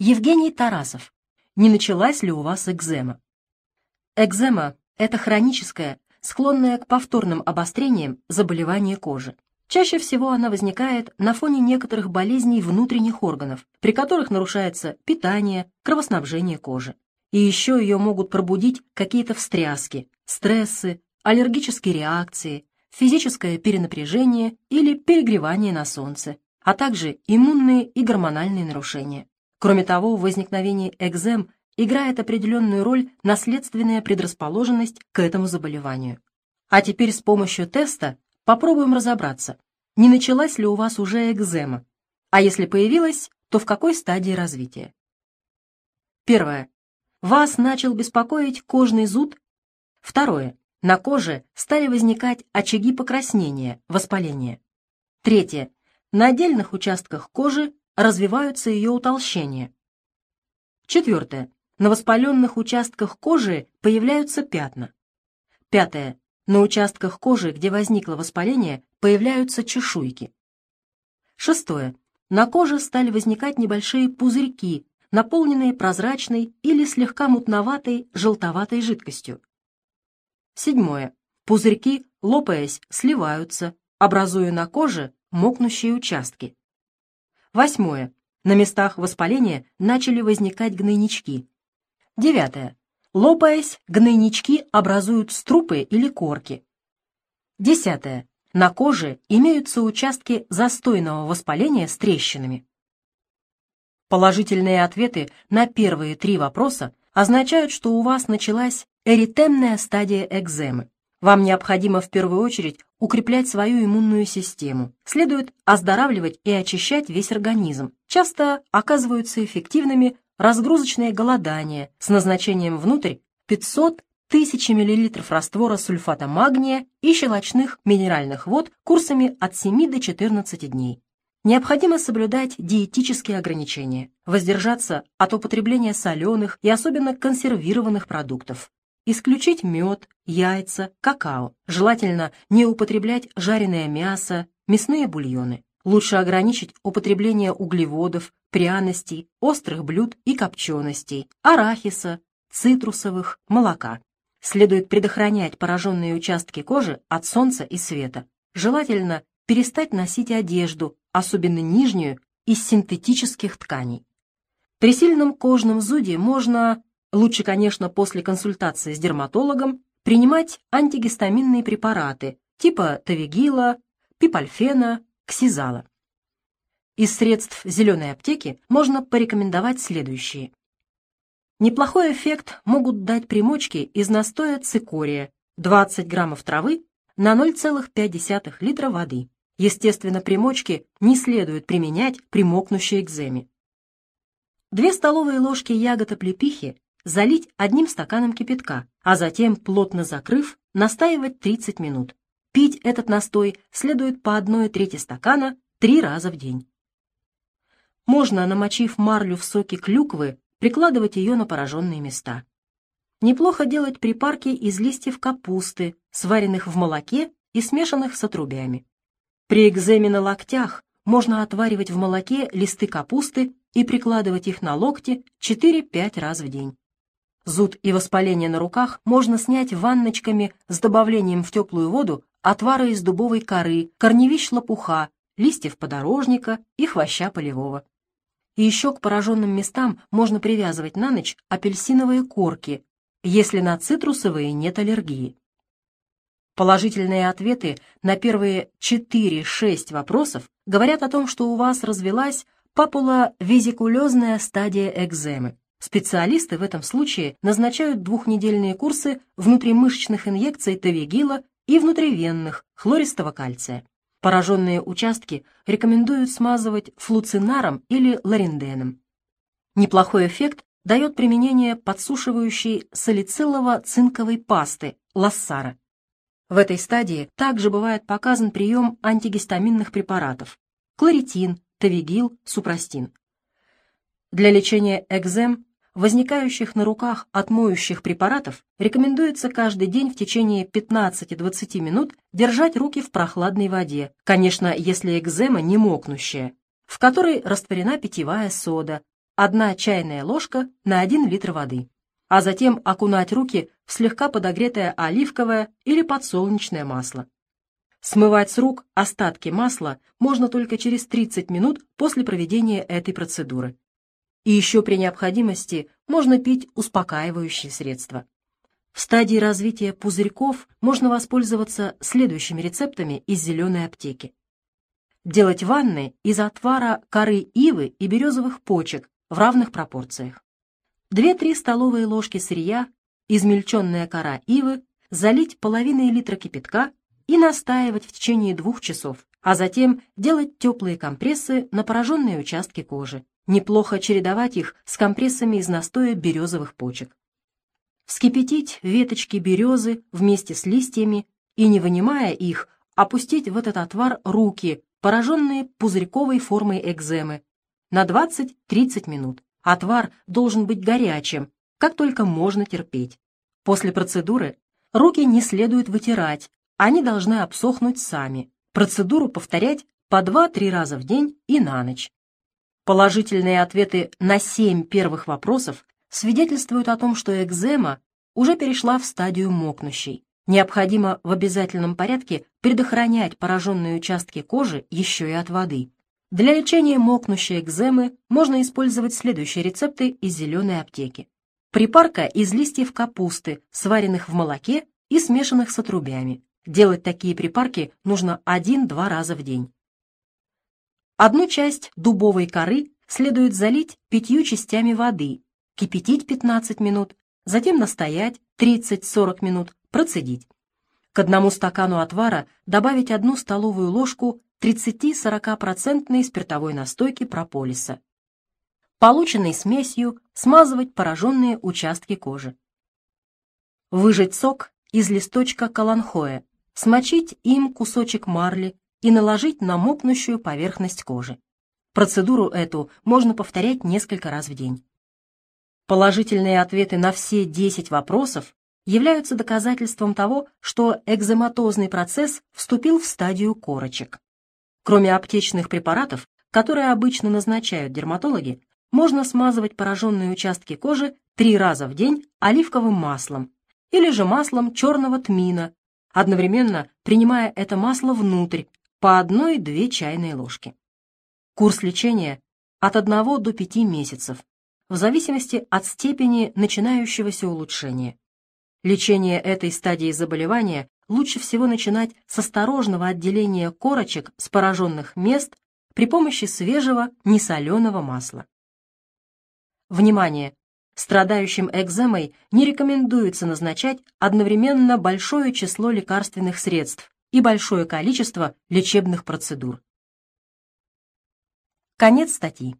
Евгений Тарасов. Не началась ли у вас экзема? Экзема – это хроническое, склонное к повторным обострениям заболевание кожи. Чаще всего она возникает на фоне некоторых болезней внутренних органов, при которых нарушается питание, кровоснабжение кожи. И еще ее могут пробудить какие-то встряски, стрессы, аллергические реакции, физическое перенапряжение или перегревание на солнце, а также иммунные и гормональные нарушения. Кроме того, в возникновении экзем играет определенную роль наследственная предрасположенность к этому заболеванию. А теперь с помощью теста попробуем разобраться, не началась ли у вас уже экзема, а если появилась, то в какой стадии развития. Первое. Вас начал беспокоить кожный зуд. Второе. На коже стали возникать очаги покраснения, воспаления. Третье. На отдельных участках кожи развиваются ее утолщения. Четвертое. На воспаленных участках кожи появляются пятна. Пятое. На участках кожи, где возникло воспаление, появляются чешуйки. Шестое. На коже стали возникать небольшие пузырьки, наполненные прозрачной или слегка мутноватой желтоватой жидкостью. Седьмое. Пузырьки, лопаясь, сливаются, образуя на коже мокнущие участки. Восьмое. На местах воспаления начали возникать гнойнички. Девятое. Лопаясь, гнойнички образуют струпы или корки. Десятое. На коже имеются участки застойного воспаления с трещинами. Положительные ответы на первые три вопроса означают, что у вас началась эритемная стадия экземы. Вам необходимо в первую очередь укреплять свою иммунную систему. Следует оздоравливать и очищать весь организм. Часто оказываются эффективными разгрузочные голодания с назначением внутрь 500 тысяч мл раствора сульфата магния и щелочных минеральных вод курсами от 7 до 14 дней. Необходимо соблюдать диетические ограничения, воздержаться от употребления соленых и особенно консервированных продуктов, Исключить мед, яйца, какао. Желательно не употреблять жареное мясо, мясные бульоны. Лучше ограничить употребление углеводов, пряностей, острых блюд и копченостей, арахиса, цитрусовых, молока. Следует предохранять пораженные участки кожи от солнца и света. Желательно перестать носить одежду, особенно нижнюю, из синтетических тканей. При сильном кожном зуде можно Лучше, конечно, после консультации с дерматологом принимать антигистаминные препараты типа тавигила, пипальфена, ксизала. Из средств зеленой аптеки можно порекомендовать следующие. Неплохой эффект могут дать примочки из настоя цикория 20 граммов травы на 0,5 литра воды. Естественно, примочки не следует применять при мокнущей экземе. Две столовые ложки ягод облепихи залить одним стаканом кипятка, а затем, плотно закрыв, настаивать 30 минут. Пить этот настой следует по одной трети стакана три раза в день. Можно, намочив марлю в соке клюквы, прикладывать ее на пораженные места. Неплохо делать припарки из листьев капусты, сваренных в молоке и смешанных с отрубями. При экземе на локтях можно отваривать в молоке листы капусты и прикладывать их на локти 4-5 раз в день. Зуд и воспаление на руках можно снять ванночками с добавлением в теплую воду отвара из дубовой коры, корневищ лопуха, листьев подорожника и хвоща полевого. И еще к пораженным местам можно привязывать на ночь апельсиновые корки, если на цитрусовые нет аллергии. Положительные ответы на первые 4-6 вопросов говорят о том, что у вас развелась папуловезикулезная стадия экземы. Специалисты в этом случае назначают двухнедельные курсы внутримышечных инъекций тавигила и внутривенных хлористого кальция. Пораженные участки рекомендуют смазывать флуцинаром или ларинденом. Неплохой эффект дает применение подсушивающей салицилово-цинковой пасты лассара. В этой стадии также бывает показан прием антигистаминных препаратов – кларитин, тавигил, супрастин. Для лечения экзем возникающих на руках от моющих препаратов, рекомендуется каждый день в течение 15-20 минут держать руки в прохладной воде, конечно, если экзема не мокнущая, в которой растворена питьевая сода, 1 чайная ложка на 1 литр воды, а затем окунать руки в слегка подогретое оливковое или подсолнечное масло. Смывать с рук остатки масла можно только через 30 минут после проведения этой процедуры. И еще при необходимости можно пить успокаивающие средства. В стадии развития пузырьков можно воспользоваться следующими рецептами из зеленой аптеки. Делать ванны из отвара коры ивы и березовых почек в равных пропорциях. 2-3 столовые ложки сырья, измельченная кора ивы, залить половиной литра кипятка и настаивать в течение двух часов, а затем делать теплые компрессы на пораженные участки кожи. Неплохо чередовать их с компрессами из настоя березовых почек. Вскипятить веточки березы вместе с листьями и, не вынимая их, опустить в этот отвар руки, пораженные пузырьковой формой экземы, на 20-30 минут. Отвар должен быть горячим, как только можно терпеть. После процедуры руки не следует вытирать, они должны обсохнуть сами. Процедуру повторять по 2-3 раза в день и на ночь. Положительные ответы на 7 первых вопросов свидетельствуют о том, что экзема уже перешла в стадию мокнущей. Необходимо в обязательном порядке предохранять пораженные участки кожи еще и от воды. Для лечения мокнущей экземы можно использовать следующие рецепты из зеленой аптеки. Припарка из листьев капусты, сваренных в молоке и смешанных с отрубями. Делать такие припарки нужно 1-2 раза в день. Одну часть дубовой коры следует залить пятью частями воды, кипятить 15 минут, затем настоять 30-40 минут, процедить. К одному стакану отвара добавить одну столовую ложку 30-40% спиртовой настойки прополиса. Полученной смесью смазывать пораженные участки кожи. Выжать сок из листочка каланхоя, смочить им кусочек марли и наложить на мокнущую поверхность кожи. Процедуру эту можно повторять несколько раз в день. Положительные ответы на все 10 вопросов являются доказательством того, что экзематозный процесс вступил в стадию корочек. Кроме аптечных препаратов, которые обычно назначают дерматологи, можно смазывать пораженные участки кожи три раза в день оливковым маслом или же маслом черного тмина одновременно принимая это масло внутрь по одной-две чайные ложки. Курс лечения от 1 до 5 месяцев, в зависимости от степени начинающегося улучшения. Лечение этой стадии заболевания лучше всего начинать с осторожного отделения корочек с пораженных мест при помощи свежего несоленого масла. Внимание! Страдающим экземой не рекомендуется назначать одновременно большое число лекарственных средств и большое количество лечебных процедур. Конец статьи.